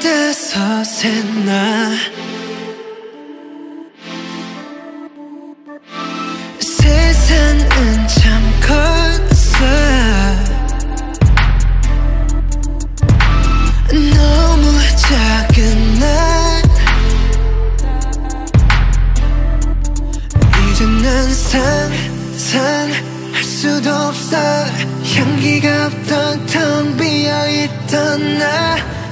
때 서세나. 세상은 참 커서 너무 작은 날. 이제 난 상상할 수도 없어. 향기가 없던 텅 비어있던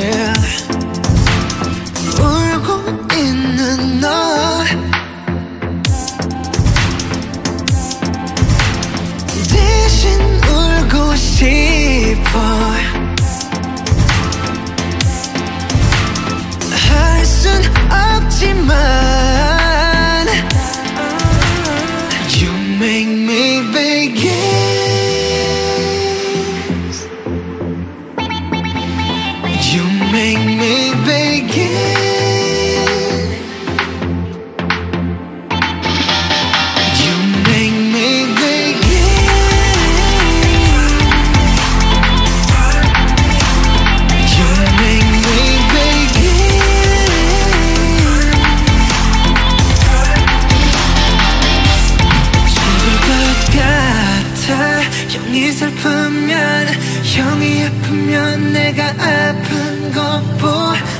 yeah 울고 있는 너 대신 울고 싶어. 형이 슬프면 형이 아프면 내가 아픈 것보다